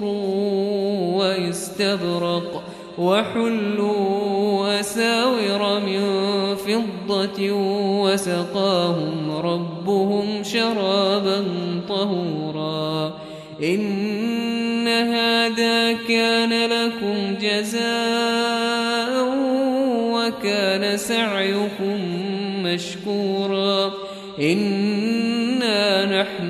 خضر واستبرق وحلوا أساور من فضة وسقاهم ربهم شرابا طهورا. إن هذا كان لكم جزاء وكان سعيكم مشكورا. إنا نحن